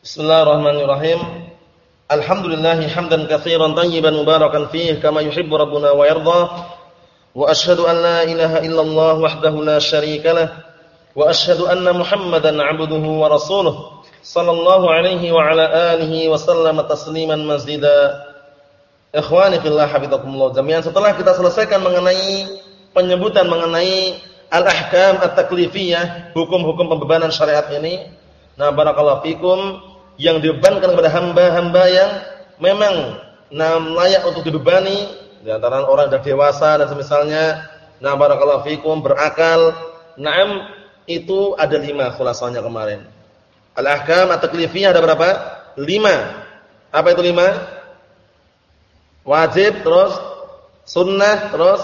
Bismillahirrahmanirrahim. Alhamdulillah hamdan katsiran tayyiban mubarakan fihi kama yuhibbu rabbuna wa yarda. Wa asyhadu an la ilaha illallah wahdahu la syarika lah. Wa asyhadu anna Muhammadan 'abduhu wa rasuluh. Sallallahu alaihi wa ala alihi wa sallama tasliman mazida. Ikhwani fillah habibakumullah jami'an. Setelah kita selesaikan mengenai penyebutan mengenai al-ahkam at-taklifiyah, hukum-hukum pembebanan syariat ini. Nah, barakallahu fikum yang dibebankan kepada hamba-hamba yang memang nah, layak untuk dibebani di antara orang yang dewasa dan semisalnya nah barakallahu fikum berakal na'am itu ada lima khulasanya kemarin. Al-ahkam at-taklifiyah ada berapa? lima. Apa itu lima? wajib terus? Sunnah terus?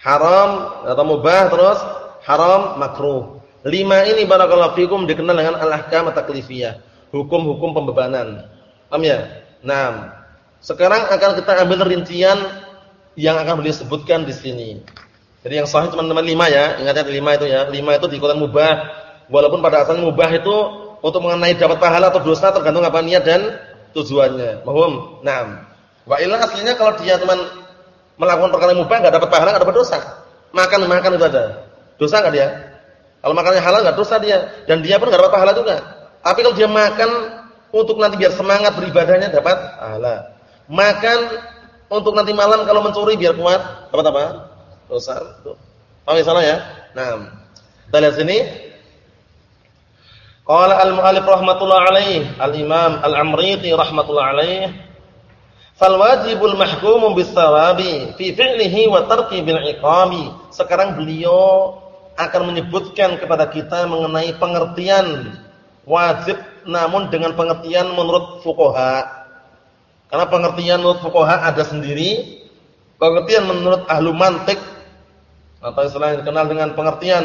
Haram atau mubah terus? Haram makruh Lima ini barakallahu fikum dikenal dengan al-ahkam taklifiyah, hukum-hukum pembebanan. Paham ya? Nah, sekarang akan kita ambil rincian yang akan beliau sebutkan di sini. Jadi yang sahih cuma lima ya, ingat ya lima itu ya. Lima itu dikatakan mubah, walaupun pada asalnya mubah itu untuk mengenai dapat pahala atau dosa tergantung apa niat dan tujuannya. Paham? Nah, wa illa aslinya kalau dia teman melakukan perkara mubah enggak dapat pahala, enggak dapat dosa. Makan makan itu ada. Dosa enggak dia? Kalau makannya halal nggak dosa dia dan dia pun nggak dapat pahala juga. Tapi kalau dia makan untuk nanti biar semangat beribadahnya dapat pahala. Makan untuk nanti malam kalau mencuri biar kuat dapat apa? Dosa. Paham salah ya? Nah, kita lihat sini. Qala al-mu'allif rahmatullah alaih, al-Imam Al-Amriti rahmatullah alaih, "Fal wajibul mahkumu bis sawabi fi fi'lihi wa tarki bil iqabi." Sekarang beliau akan menyebutkan kepada kita mengenai pengertian wajib namun dengan pengertian menurut fuqaha. Karena pengertian menurut fuqaha ada sendiri, pengertian menurut ahlu mantik atau istilah yang dikenal dengan pengertian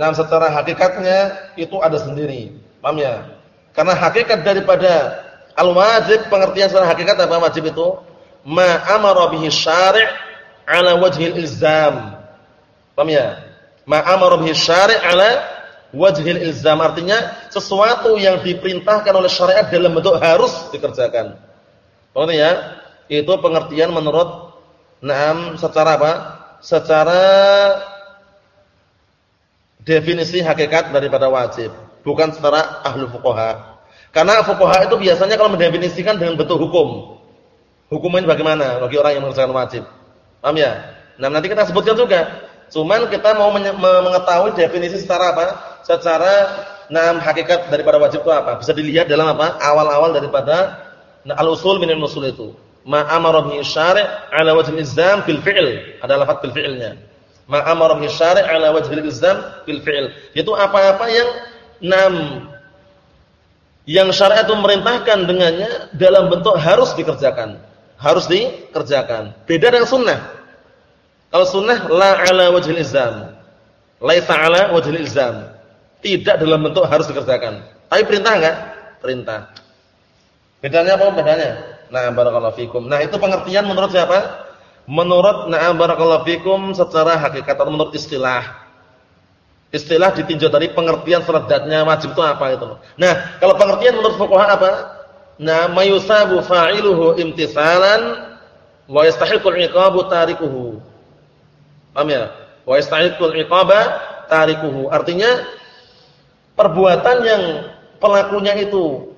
nah secara hakikatnya itu ada sendiri. Paham ya? Karena hakikat daripada al-wajib pengertian secara hakikat apa wajib itu? Ma amara bihi syari' ala wajhil ilzam. Paham ya? Ma'amara bihi syari' ala wajhil ilzam artinya sesuatu yang diperintahkan oleh syariat dalam bentuk harus dikerjakan. Paham ya? Itu pengertian menurut Naam secara apa? Secara definisi hakikat daripada wajib, bukan secara ahlu fuqaha. Karena fuqaha itu biasanya kalau mendefinisikan dengan bentuk hukum. Hukumnya bagaimana bagi orang yang mengerjakan wajib? Paham ya? Nah, nanti kita sebutkan juga Cuman kita mau mengetahui definisi secara apa? Secara enam hakikat daripada wajib itu apa? Bisa dilihat dalam apa? Awal-awal daripada al-usul min al-usul itu. Ma amara bihi syari' ala wajhi al-ilzam fil fi'l. Ada lafaz fil fi'lnya. Ma amara bihi syari' ala wajhi al-ilzam fil fi'l. Itu apa-apa yang enam yang syariat itu merintahkan dengannya dalam bentuk harus dikerjakan. Harus dikerjakan. Beda dengan sunnah. Kalau sunnah la ala wajhil ilzam. Laisa ala wajhil ilzam. Tidak dalam bentuk harus dikerjakan. Tapi perintah enggak? Perintah. Bedanya apa bedanya? Nah, barakallahu fikum. Nah, itu pengertian menurut siapa? Menurut na'am barakallahu fikum secara hakikat atau menurut istilah. Istilah ditinjau dari pengertian seradatnya wajib itu apa itu. Nah, kalau pengertian menurut fuqaha apa? Nah, mayusabu fa'iluhu imtisalan wa yastahiqul 'iqabu tarikuhu. Paham ya? Wa yastahiqul iqaba tarikuhu. Artinya perbuatan yang pelakunya itu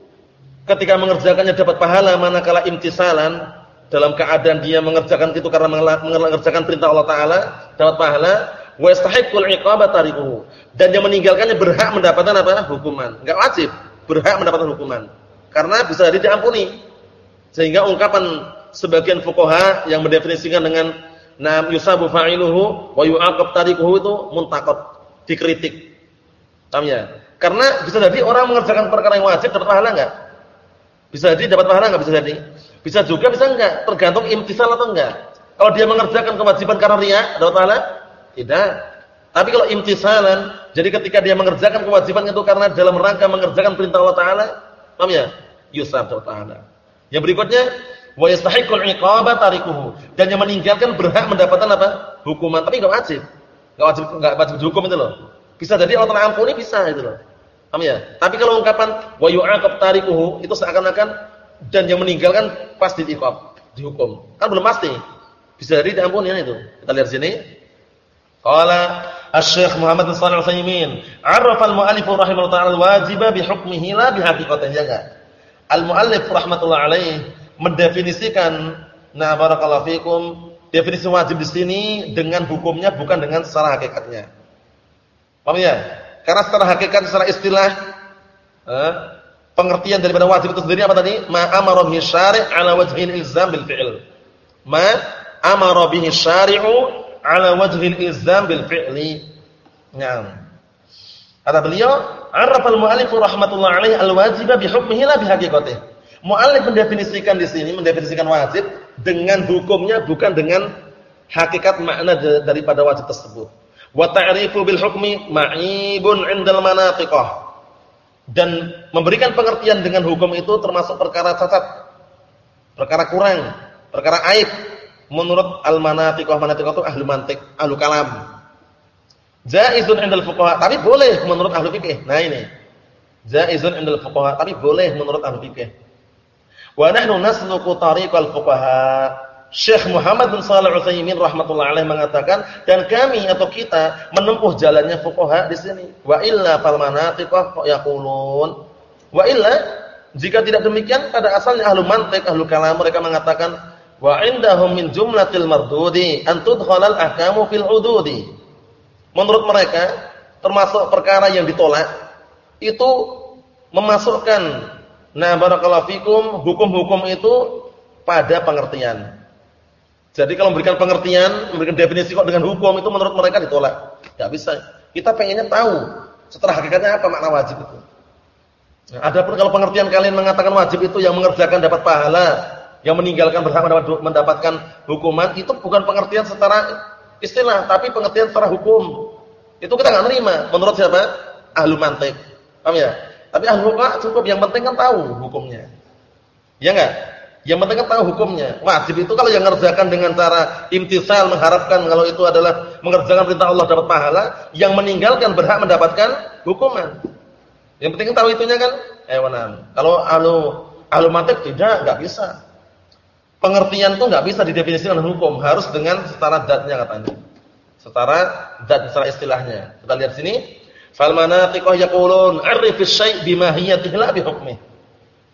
ketika mengerjakannya dapat pahala manakala imtisalan dalam keadaan dia mengerjakan itu karena mengerjakan perintah Allah taala dapat pahala wa yastahiqul iqaba tarikuhu. Dan yang meninggalkannya berhak mendapatkan apa? hukuman. Enggak wajib, berhak mendapatkan hukuman. Karena bisa jadi diampuni. Sehingga ungkapan sebagian fuqaha yang mendefinisikan dengan Nam yusabu fa'iluhu wa yu'aqab tarikuhu itu muntakot, dikritik. Paham ya? Karena bisa jadi orang mengerjakan perkara yang wajib dapat pahala enggak? Bisa jadi dapat pahala enggak bisa jadi? Bisa juga bisa enggak, tergantung imtisal atau enggak. Kalau dia mengerjakan kewajiban karena riya, dapat pahala? Tidak. Tapi kalau imtisalan, jadi ketika dia mengerjakan kewajiban itu karena dalam rangka mengerjakan perintah Allah taala, paham ya? Yusab dapat pahala. Yang berikutnya wa yastahiqul iqaba tarikuhu dan yang meninggalkan berhak mendapatkan apa? hukuman tapi enggak wajib. Enggak wajib enggak wajib dihukum itu loh. Bisa jadi Allah Taala ampuni bisa itu loh. Paham ya? Tapi kalau ungkapan wa yu'aqab tarikuhu itu seakan-akan dan yang meninggalkan pasti diiqab, dihukum. Kan belum pasti. Bisa jadi diampuni kan itu. Kita lihat sini. Qala Asy-Syaikh Muhammad bin Shalih Al-Utsaimin, "Arrafa al-mu'allif rahimahullah ta'ala al-wajiba bi hukmihi la bi haqiqatihi." Ya enggak? Al-mu'allif rahmatullah alaih mendefinisikan nah barakallahu fikum, definisi wajib di sini dengan hukumnya bukan dengan secara hakikatnya. Paham ya? Karena secara hakikat, secara istilah, eh, pengertian daripada wajib itu sendiri apa tadi? Ma amara bihi syari' ala wajhil ilzam bil fi'l. Ma amara bihi syari'u ala wajhil ilzam bil fi'li. Naam. Kata beliau, "Arrafa al-mu'allif rahmatullah alaihi al-wajiba bi hukmihi la bi haqiqatihi." Mu'allif mendefinisikan di sini, mendefinisikan wajib dengan hukumnya bukan dengan hakikat makna daripada wajib tersebut. Wa ta'rifu bil hukmi ma'ibun 'indal manatiqah. Dan memberikan pengertian dengan hukum itu termasuk perkara cacat. Perkara kurang, perkara aib menurut al-manatiqah. Manatiqah itu ahli mantik, ahli kalam. Jaizun 'indal fuqaha, tapi boleh menurut ahli fikih. Nah ini. Jaizun 'indal fuqaha, tapi boleh menurut ahli fikih. Wa nahnu nasluku tariqal fuqaha Syekh Muhammad bin Shalih Al-Utsaimin rahimatullah alaih mengatakan dan kami atau kita menempuh jalannya fuqaha di sini. Wa illa fal manatiqah yaqulun. Wa illa jika tidak demikian pada asalnya ahlu mantiq, ahlu kalam mereka mengatakan wa indahum min jumlatil mardudi an tudkhalal ahkamu fil hududi. Menurut mereka termasuk perkara yang ditolak itu memasukkan nah barakallahu fikum hukum-hukum itu pada pengertian. Jadi kalau memberikan pengertian, memberikan definisi kok dengan hukum itu menurut mereka ditolak. Enggak bisa. Kita pengennya tahu setelah hakikatnya apa makna wajib itu. Nah, adapun kalau pengertian kalian mengatakan wajib itu yang mengerjakan dapat pahala, yang meninggalkan berhak mendapatkan hukuman, itu bukan pengertian secara istilah, tapi pengertian secara hukum. Itu kita nggak nerima. Menurut siapa? Ahlu mantik. Paham ya? Tapi ahlu hukum cukup yang penting kan tahu hukumnya. Ya enggak? Yang penting kan tahu hukumnya. Wajib itu kalau yang mengerjakan dengan cara imtisal mengharapkan kalau itu adalah mengerjakan perintah Allah dapat pahala, yang meninggalkan berhak mendapatkan hukuman. Yang penting kan tahu itunya kan? Eh, Kalau ahlu ahlu mantik tidak, enggak bisa. Pengertian itu enggak bisa didefinisikan hukum, harus dengan setara datnya katanya. Setara dat secara istilahnya. Kita lihat sini. Fal manatiqah yaqulun 'arif asy-syai' bima hiya la.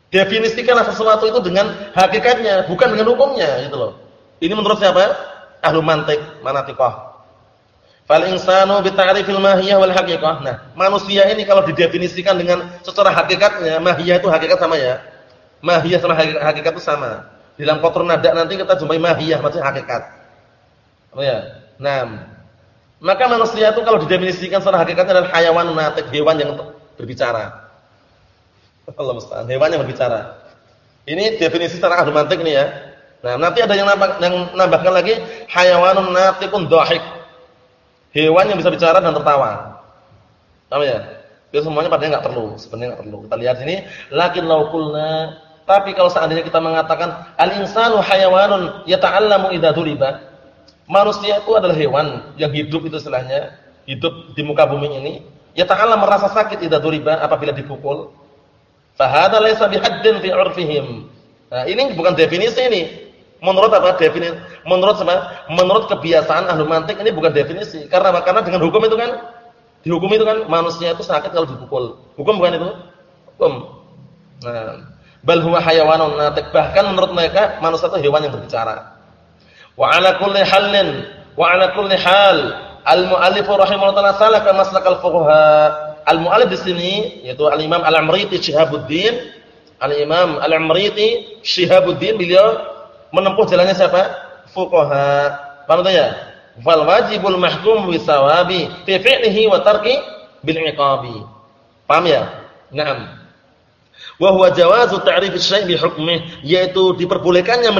Definisikanlah sesuatu itu dengan hakikatnya, bukan dengan hukumnya, gitu loh. Ini menurut siapa? Ahlu mantik, manatiqah. Fal insanu bi ta'rifil mahiyah wal haqiqah. Nah, manusia ini kalau didefinisikan dengan secara hakikatnya, mahiyah itu hakikat sama ya. Mahiyah sama hakikat, itu sama. Di dalam kotor nada nanti kita jumpai mahiyah maksudnya hakikat. Oh ya. Nah, maka manusia itu kalau didefinisikan secara hakikatnya adalah hayawan natik, hewan yang berbicara. Allah musta'an. Hewan yang berbicara. Ini definisi secara ahli mantik nih ya. Nah, nanti ada yang nambah, yang nambahkan lagi hayawanun natiqun dhahik. Hewan yang bisa bicara dan tertawa. Paham ya? Itu semuanya padahal enggak perlu, sebenarnya enggak perlu. Kita lihat sini, lakin law qulna tapi kalau seandainya kita mengatakan al-insanu hayawanun yata'allamu idza duriba. Manusia itu adalah hewan yang hidup itu istilahnya, hidup di muka bumi ini, yata'allam merasa sakit idza duriba apabila dipukul. Fahada laisa bihaddin fi 'urfihim. Nah, ini bukan definisi ini. Menurut apa? Definisi menurut apa? Menurut kebiasaan ahli mantik ini bukan definisi. Karena karena dengan hukum itu kan dihukum itu kan manusia itu sakit kalau dipukul. Hukum bukan itu? Hukum. Nah, bal huwa hayawanun. Bahkan menurut mereka manusia itu hewan yang berbicara. Wa 'ala kulli halin wa 'ala kulli hal al-mu'allif rahimahullah salaka maslakal fuqaha Al-mu'allif di sini yaitu Al-Imam Al-Amriti Syihabuddin, Al-Imam Al-Amriti Syihabuddin beliau menempuh jalannya siapa? Fuqaha. Paham ya? Fal wajibul mahkum bisawabi fi fi'lihi wa tarki bil iqabi. Paham ya? Naam. Wa huwa jawazu ta'rif asy-syai' bi yaitu diperbolehkannya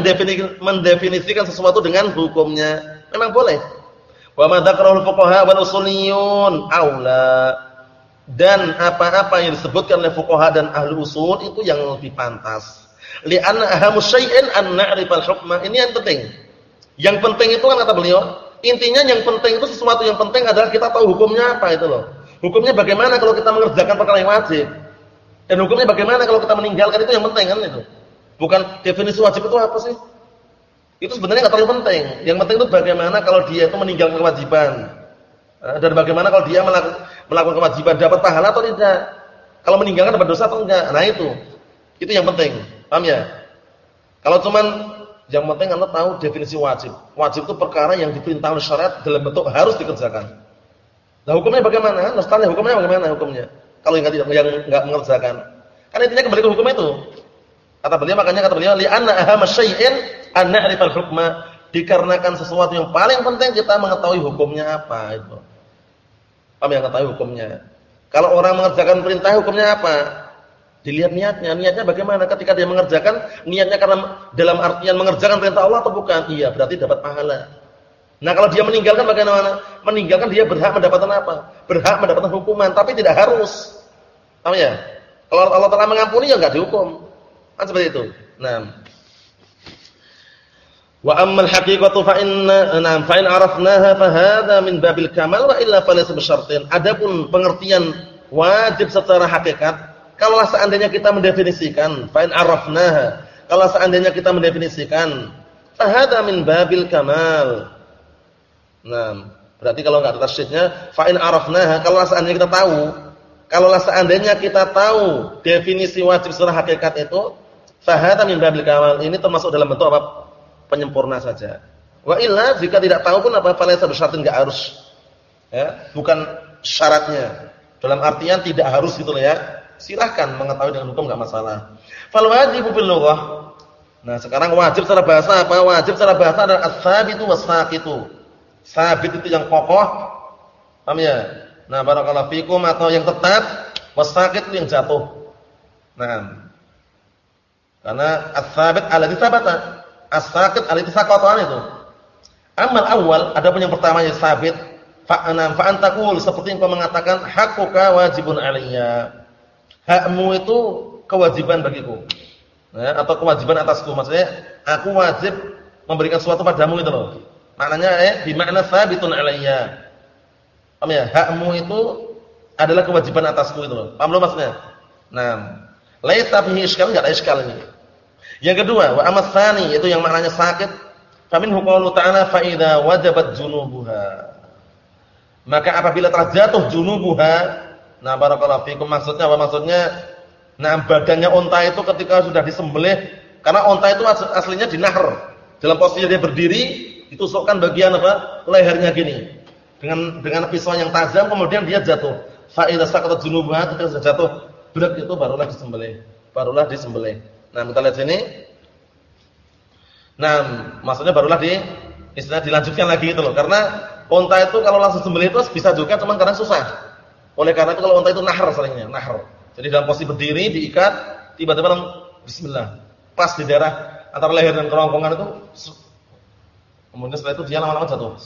mendefinisikan sesuatu dengan hukumnya. Memang boleh. Wa ma dzakarahu al-fuqaha wal usuliyun aula dan apa-apa yang disebutkan oleh fuqaha dan ahli usul itu yang lebih pantas. Li'anna ahamu syai'in an na'rifal hukma. Ini yang penting. Yang penting itu kan kata beliau, intinya yang penting itu sesuatu yang penting adalah kita tahu hukumnya apa itu loh. Hukumnya bagaimana kalau kita mengerjakan perkara yang wajib? Dan hukumnya bagaimana kalau kita meninggalkan itu yang penting kan itu. Bukan definisi wajib itu apa sih? Itu sebenarnya nggak terlalu penting. Yang penting itu bagaimana kalau dia itu meninggalkan kewajiban. Eh, dan bagaimana kalau dia melakukan kewajiban dapat pahala atau tidak. Kalau meninggalkan dapat dosa atau enggak. Nah itu. Itu yang penting. Paham ya? Kalau cuman yang penting Anda tahu definisi wajib. Wajib itu perkara yang diperintah oleh syariat dalam bentuk harus dikerjakan. Nah, hukumnya bagaimana? Nah, hukumnya bagaimana hukumnya? Kalau yang tidak yang enggak mengerjakan. Kan intinya kembali ke hukum itu. Kata beliau makanya kata beliau li'anna ahama syai'in an na'rifal hukma dikarenakan sesuatu yang paling penting kita mengetahui hukumnya apa itu. Paham yang ketahui hukumnya. Kalau orang mengerjakan perintah hukumnya apa? Dilihat niatnya, niatnya bagaimana ketika dia mengerjakan, niatnya karena dalam artian mengerjakan perintah Allah atau bukan? Iya, berarti dapat pahala. Nah, kalau dia meninggalkan bagaimana? Meninggalkan dia berhak mendapatkan apa? Berhak mendapatkan hukuman, tapi tidak harus. Paham ya? Kalau Allah Taala mengampuni ya enggak dihukum. Kan seperti itu. Nah, Wa ammal haqiqatu fa inna nam fa in arafnaha fa hadha min babil kamal wa illa falaysa bisyartin. Adapun pengertian wajib secara hakikat kalau seandainya kita mendefinisikan, fa'in arafnaha. Kalau seandainya kita mendefinisikan, fahada min babil kamal. Nah, berarti kalau enggak ada tasydidnya, fa'in arafnaha, kalau seandainya kita tahu, kalau seandainya kita tahu definisi wajib secara hakikat itu, fahada min babil kamal. Ini termasuk dalam bentuk apa? Penyempurna saja. Wa illa jika tidak tahu pun apa falaysa bersyarat enggak harus. Ya, bukan syaratnya. Dalam artian tidak harus gitu loh ya silahkan mengetahui dengan hukum enggak masalah. Fal wajibu bil lughah. Nah, sekarang wajib secara bahasa apa? Wajib secara bahasa adalah as-sabitu was-saqitu. Sabit itu yang kokoh. Paham ya? Nah, barakallahu fikum atau yang tetap, was-saqit itu yang jatuh. Nah. Karena as-sabit alladhi sabata. As-saqit alladhi saqata itu. Amal awal ada pun yang pertama yang sabit fa'anam fa'antakul seperti yang kau mengatakan hakuka wajibun alayya hakmu itu kewajiban bagiku. Ya, atau kewajiban atasku. Maksudnya aku wajib memberikan sesuatu padamu itu loh. Maknanya eh di makna sabitun alayya. Paham ya? Hakmu itu adalah kewajiban atasku itu loh. Paham belum maksudnya? Nah, laisa fihi iskal enggak ada iskal ini. Yang kedua, wa amatsani itu yang maknanya sakit. Famin hukumullah ta'ala fa idza wajabat junubuha. Maka apabila telah jatuh junubuha Nah, barakallahu fikum maksudnya apa maksudnya? Nah, badannya unta itu ketika sudah disembelih karena unta itu aslinya di nahar. Dalam posisi dia berdiri, ditusukkan bagian apa? lehernya gini. Dengan dengan pisau yang tajam kemudian dia jatuh. Fa idza saqata junubuha ketika jatuh, berat itu barulah disembelih. Barulah disembelih. Nah, kita lihat sini. Nah, maksudnya barulah di istilah dilanjutkan lagi itu loh. Karena unta itu kalau langsung sembelih itu bisa juga cuman karena susah. Oleh karena itu kalau unta itu nahar seringnya, nahar. Jadi dalam posisi berdiri diikat, tiba-tiba bismillah, pas di daerah antara leher dan kerongkongan itu kemudian setelah itu dia lama-lama jatuh.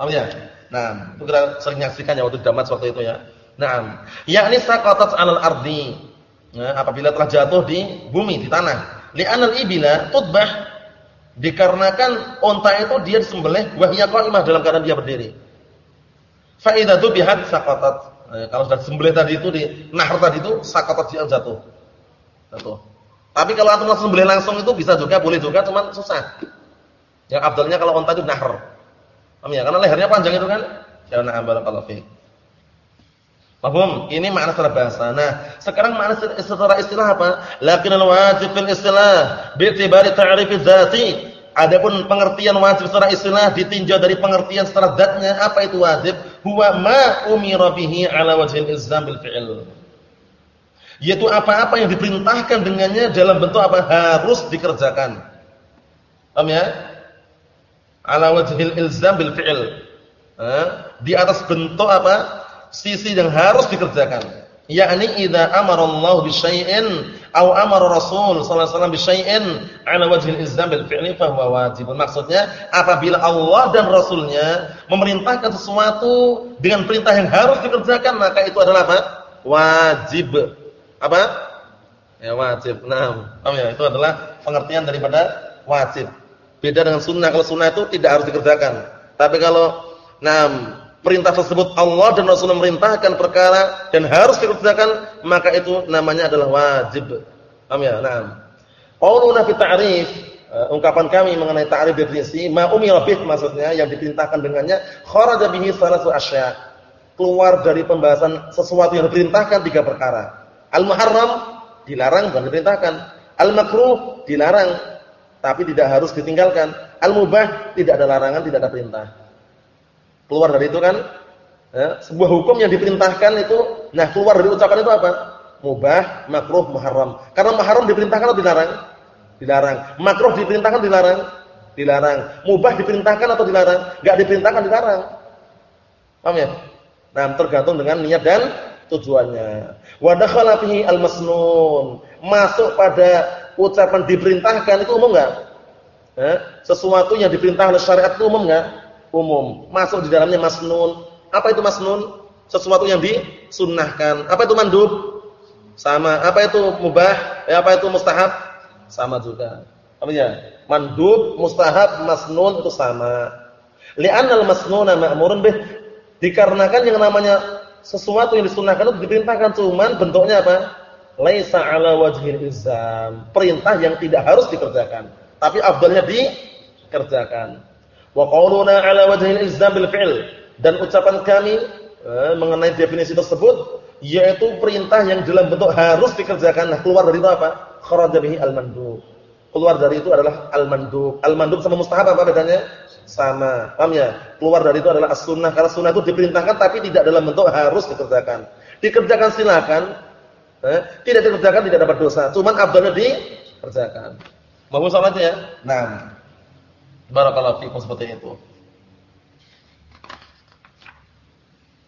Paham ya? Nah, itu kita sering nyaksikan ya waktu damat waktu itu ya. Nah, yakni saqatat 'alal ardi. Nah, apabila telah jatuh di bumi, di tanah. Li'anal ibila tudbah dikarenakan unta itu dia disembelih wahya qa'imah dalam keadaan dia berdiri. Fa idza dubihat saqatat. Eh, kalau sudah sembelih tadi itu di nahar tadi itu saqatat dia jatuh. Jatuh. Tapi kalau antum langsung sembelih langsung itu bisa juga, boleh juga, cuman susah. Yang abdalnya kalau unta itu nahar. Paham ya? Karena lehernya panjang itu kan. Ya na'am barakallahu fiik. Paham? Ini makna secara bahasa. Nah, sekarang makna secara istilah apa? Lakinal wajib fil istilah bi'tibari ta'rifi dzati Adapun pengertian wajib secara istilah ditinjau dari pengertian secara zatnya, apa itu wajib? Huwa ma umira bihi ala wajhil ilzam bil fi'il. Yaitu apa-apa yang diperintahkan dengannya dalam bentuk apa? Harus dikerjakan. Paham ya? Ala wajhil ilzam bil fi'il. Di atas bentuk apa? Sisi yang harus dikerjakan yakni idza amara Allah bi syai'in aw amara Rasul sallallahu alaihi wasallam bi syai'in ala wajhi al-ilzam bil fi'li fa huwa wajib. Maksudnya apabila Allah dan Rasulnya memerintahkan sesuatu dengan perintah yang harus dikerjakan maka itu adalah apa? Wajib. Apa? Ya wajib. Nah, paham ya? Itu adalah pengertian daripada wajib. Beda dengan sunnah. Kalau sunnah itu tidak harus dikerjakan. Tapi kalau nah perintah tersebut Allah dan Rasul memerintahkan perkara dan harus dikerjakan, maka itu namanya adalah wajib. Paham ya? Naam. Qauluna fi ta'rif, uh, ungkapan kami mengenai ta'rif definisi, ma umira bih maksudnya yang diperintahkan dengannya kharaja bihi salasu asya. Keluar dari pembahasan sesuatu yang diperintahkan tiga perkara. Al-muharram dilarang bukan diperintahkan. Al-makruh dilarang tapi tidak harus ditinggalkan. Al-mubah tidak ada larangan, tidak ada perintah. Keluar dari itu kan ya, sebuah hukum yang diperintahkan itu nah keluar dari ucapan itu apa? Mubah, makruh, muharram. Karena muharram diperintahkan atau dilarang? Dilarang. Makruh diperintahkan dilarang? Dilarang. Mubah diperintahkan atau dilarang? Enggak diperintahkan dilarang. Paham ya? Nah, tergantung dengan niat dan tujuannya. Wa al-masnun. Masuk pada ucapan diperintahkan itu umum enggak? Eh, sesuatu yang diperintah oleh syariat itu umum enggak? Umum. Masuk di dalamnya masnun. Apa itu masnun? Sesuatu yang disunnahkan. Apa itu mandub? Sama. Apa itu mubah? Eh, apa itu mustahab? Sama juga. Apa ya? Mandub, mustahab, masnun itu sama. Li'anna al-masnuna ma'murun bih. Dikarenakan yang namanya sesuatu yang disunahkan itu diperintahkan cuman bentuknya apa? Laisa ala wajhil ilzam. Perintah yang tidak harus dikerjakan, tapi afdalnya dikerjakan. Wa qauluna ala wajhil ilzam bil fi'l dan ucapan kami eh, mengenai definisi tersebut yaitu perintah yang dalam bentuk harus dikerjakan. Nah, keluar dari itu apa? Kharaja bihi al-mandub. Keluar dari itu adalah al-mandub. Al-mandub sama mustahab apa bedanya? Sama. Paham ya? Keluar dari itu adalah as-sunnah. Karena sunnah itu diperintahkan tapi tidak dalam bentuk harus dikerjakan. Dikerjakan silakan. Eh, tidak dikerjakan tidak dapat dosa. Cuman abdalnya dikerjakan. Mau salatnya ya? Nah. Barakallahu fiikum seperti itu.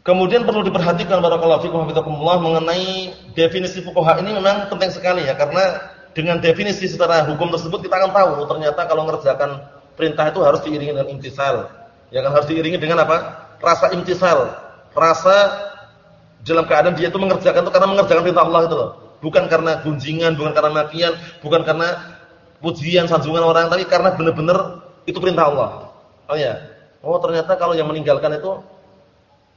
Kemudian perlu diperhatikan barakallahu fikum hafizakumullah mengenai definisi fuqaha ini memang penting sekali ya karena dengan definisi secara hukum tersebut kita akan tahu ternyata kalau mengerjakan perintah itu harus diiringi dengan imtisal. Ya kan harus diiringi dengan apa? Rasa imtisal. Rasa dalam keadaan dia itu mengerjakan itu karena mengerjakan perintah Allah itu loh. Bukan karena gunjingan, bukan karena makian, bukan karena pujian, sanjungan orang, tapi karena benar-benar itu perintah Allah. Oh ya. Oh ternyata kalau yang meninggalkan itu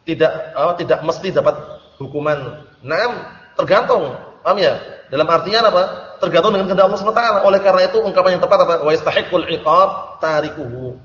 tidak oh, tidak mesti dapat hukuman. Naam, tergantung. Paham ya? Dalam artian apa? Tergantung dengan kehendak Allah SWT. Oleh karena itu ungkapan yang tepat apa? Wa yastahiqqul iqab tarikuhu.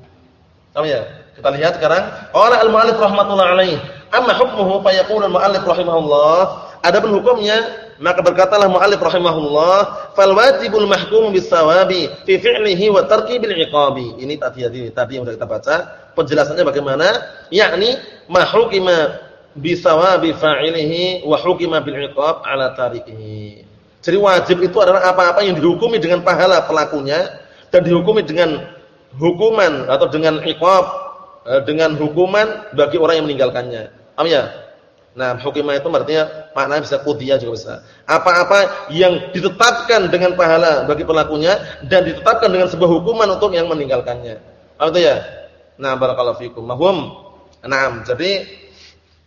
Paham ya? Kita lihat sekarang, qala al-mu'allif rahmatullah alaih, amma hukmuhu fa yaqulu al-mu'allif rahimahullah, adapun hukumnya maka berkatalah mu'allif rahimahullah, fal wajibul mahkum bis sawabi fi fi'lihi wa tarki bil iqabi. Ini tadi tadi yang sudah kita baca, penjelasannya bagaimana? Yakni mahukima bisawabi fa'ilihi wa hukima bil iqab ala tarikihi. Jadi wajib itu adalah apa-apa yang dihukumi dengan pahala pelakunya dan dihukumi dengan hukuman atau dengan iqab dengan hukuman bagi orang yang meninggalkannya. Paham ya? Nah, hukimah itu artinya maknanya bisa qudiyah juga bisa. Apa-apa yang ditetapkan dengan pahala bagi pelakunya dan ditetapkan dengan sebuah hukuman untuk yang meninggalkannya. Paham itu ya? Nah, barakallahu fikum. Mahum. Naam. Jadi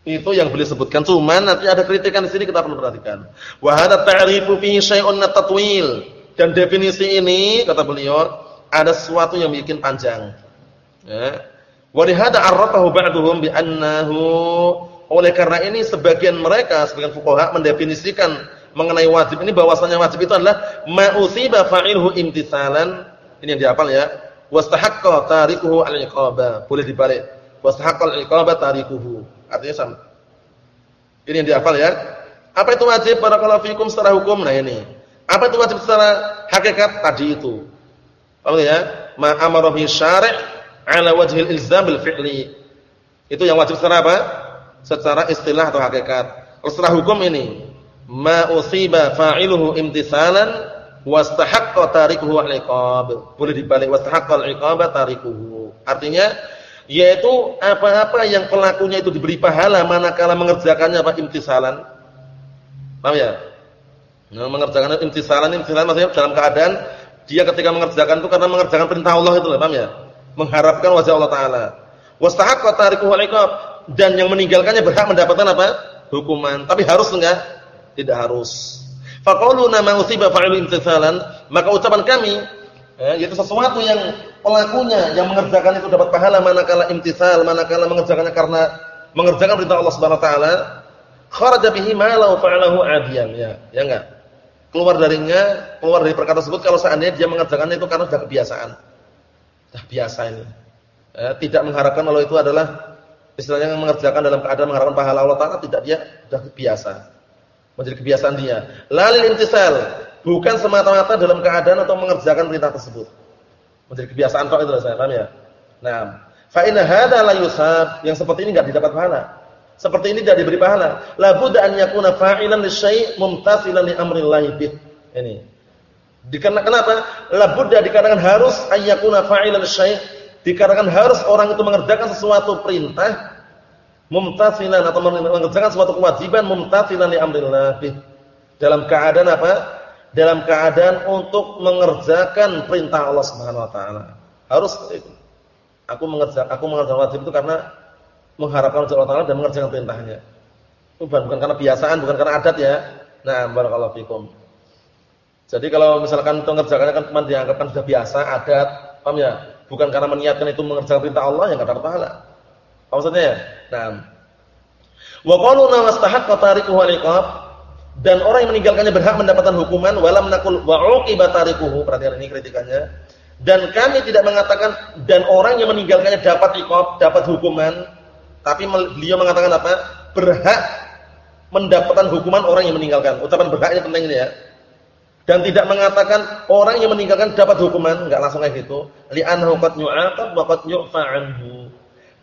itu yang beliau sebutkan. Cuman nanti ada kritikan di sini kita perlu perhatikan. Wa hadza ta'rifu fihi syai'un tatwil. Dan definisi ini kata beliau ada sesuatu yang bikin panjang. Ya. Wa li hadza arrafahu ba'duhum bi annahu oleh karena ini sebagian mereka sebagian fuqaha mendefinisikan mengenai wajib ini bahwasanya wajib itu adalah ma'usiba fa'ilhu imtisalan. Ini yang dihafal ya. Wastahaqqa tarikuhu al-iqaba. Boleh dibalik wastahaqqal iqaba tarikuhu. Artinya sama. Ini yang dihafal ya. Apa itu wajib barakallahu fikum secara hukum? Nah ini. Apa itu wajib secara hakikat? Tadi itu. Paham ya? Ma amara bi syari' ala wajhil ilzam bil fi'li. Itu yang wajib secara apa? Secara istilah atau hakikat. Secara hukum ini, ma usiba fa'iluhu imtisalan wastahaqqa tarikuhu al-iqab. Boleh dibalik wastahaqqa al-iqaba tarikuhu. Artinya yaitu apa-apa yang pelakunya itu diberi pahala manakala mengerjakannya apa imtisalan. Paham ya? Nah, mengerjakan imtisalan, imtisalan maksudnya dalam keadaan dia ketika mengerjakan itu karena mengerjakan perintah Allah itu, paham ya? Mengharapkan wajah Allah taala. Wastahaqqa tarikuhu al-iqab dan yang meninggalkannya berhak mendapatkan apa? Hukuman. Tapi harus enggak? Tidak harus. Faqauluna ma usiba fa'ilu imtisalan, maka ucapan kami eh, yaitu sesuatu yang pelakunya yang mengerjakan itu dapat pahala manakala imtisal, manakala mengerjakannya karena mengerjakan perintah Allah Subhanahu wa taala, kharaja bihi ma law fa'alahu adiyan ya. Ya enggak? Keluar darinya, keluar dari perkara tersebut kalau seandainya dia mengerjakannya itu karena sudah kebiasaan. Sudah biasa ini. Ya, tidak mengharapkan kalau itu adalah istilahnya mengerjakan dalam keadaan mengharapkan pahala Allah taala tidak dia sudah biasa. Menjadi kebiasaan dia. Lalil intisal, bukan semata-mata dalam keadaan atau mengerjakan perintah tersebut. Menjadi kebiasaan kok itu saya paham ya? Nah, fa inna hadza la yusab, yang seperti ini enggak didapat pahala. Seperti ini tidak diberi pahala. La budda an yakuna fa'ilan lisyai' mumtasilan li amrillahi bih. Ini. Dikarenakan kenapa? La budda dikarenakan harus an yakuna fa'ilan lisyai' dikarenakan harus orang itu mengerjakan sesuatu perintah mumtasilan atau mengerjakan sesuatu kewajiban mumtasilan li amrillah bih. Dalam keadaan apa? Dalam keadaan untuk mengerjakan perintah Allah Subhanahu wa taala. Harus. Aku mengerjakan aku mengerjakan wajib itu karena mengharapkan Allah Taala dan mengerjakan perintahnya. Bukan bukan karena biasaan, bukan karena adat ya. Nah, barakallahu fikum. Jadi kalau misalkan itu mengerjakannya kan cuma dianggapkan sudah biasa, adat, paham ya? Bukan karena meniatkan itu mengerjakan perintah Allah yang dapat pahala. Apa maksudnya ya? Nah. Wa qalu nawastahaqqa tarikuhu al-iqab dan orang yang meninggalkannya berhak mendapatkan hukuman walam nakul wa uqiba tarikuhu. Perhatikan ini kritikannya. Dan kami tidak mengatakan dan orang yang meninggalkannya dapat iqab, dapat hukuman tapi beliau mengatakan apa? Berhak mendapatkan hukuman orang yang meninggalkan. Ucapan berhaknya penting ini ya. Dan tidak mengatakan orang yang meninggalkan dapat hukuman, enggak langsung kayak gitu. Li'annahu qad yu'aqab wa qad yu'fa anhu.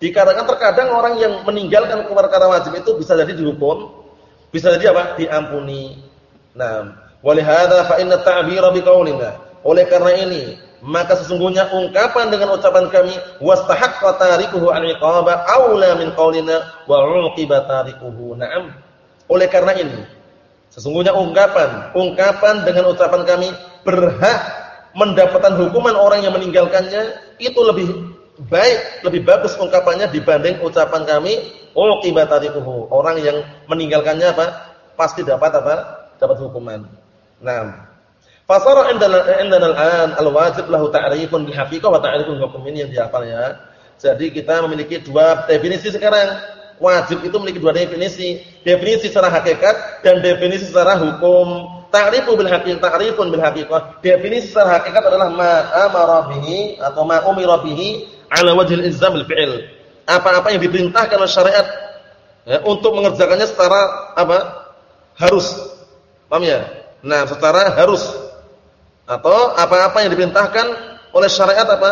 Dikarenakan terkadang orang yang meninggalkan perkara wajib itu bisa jadi dihukum, bisa jadi apa? Diampuni. Nah, walihada fa inna ta'bira biqaulina. Oleh karena ini, maka sesungguhnya ungkapan dengan ucapan kami wastahaqqa tarikuhu al-iqaba aula min qaulina wa uqiba tarikuhu. Naam. Oleh karena ini, sesungguhnya ungkapan, ungkapan dengan ucapan kami berhak mendapatkan hukuman orang yang meninggalkannya itu lebih baik, lebih bagus ungkapannya dibanding ucapan kami uqiba tarikuhu. Orang yang meninggalkannya apa? Pasti dapat apa? Dapat hukuman. Nah, Fasara indana al-an al-wajib lahu ta'rifun bil haqiqah wa ta'rifun ini yang dihafal ya. Jadi kita memiliki dua definisi sekarang. Wajib itu memiliki dua definisi, definisi secara hakikat dan definisi secara hukum. Ta'rifu bil haqiqah, ta'rifun bil haqiqah. Definisi secara hakikat adalah ma amara bihi atau ma umira bihi ala wajhil ilzam bil fi'il. Apa-apa yang diperintahkan oleh syariat ya, untuk mengerjakannya secara apa? Harus. Paham ya? Nah, secara harus atau apa-apa yang diperintahkan oleh syariat apa?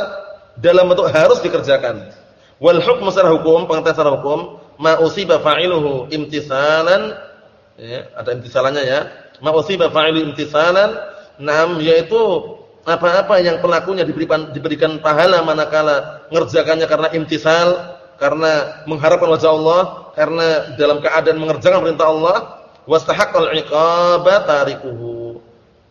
Dalam bentuk harus dikerjakan. Wal hukmu secara hukum, pengertian secara hukum, ma usiba fa'iluhu imtisalan ya, ada imtisalannya ya. Ma usiba fa'ilu imtisalan, nam yaitu apa-apa yang pelakunya diberikan diberikan pahala manakala mengerjakannya karena imtisal, karena mengharapkan wajah Allah, karena dalam keadaan mengerjakan perintah Allah, wastahaqqal iqaba tarikuhu.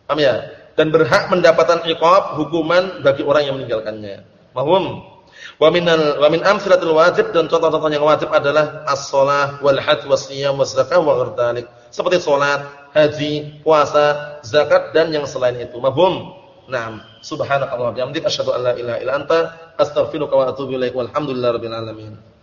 Paham ya? dan berhak mendapatkan iqab hukuman bagi orang yang meninggalkannya. Mahum. Wa wa min amsalatil wajib dan contoh-contoh yang wajib adalah as-shalah wal hajj was-shiyam was-zakah wa ghairu Seperti salat, haji, puasa, zakat dan yang selain itu. Mahum. Naam. Subhanakallah wa bihamdika asyhadu an la ilaha illa anta astaghfiruka wa atubu ilaik. Walhamdulillahirabbil alamin.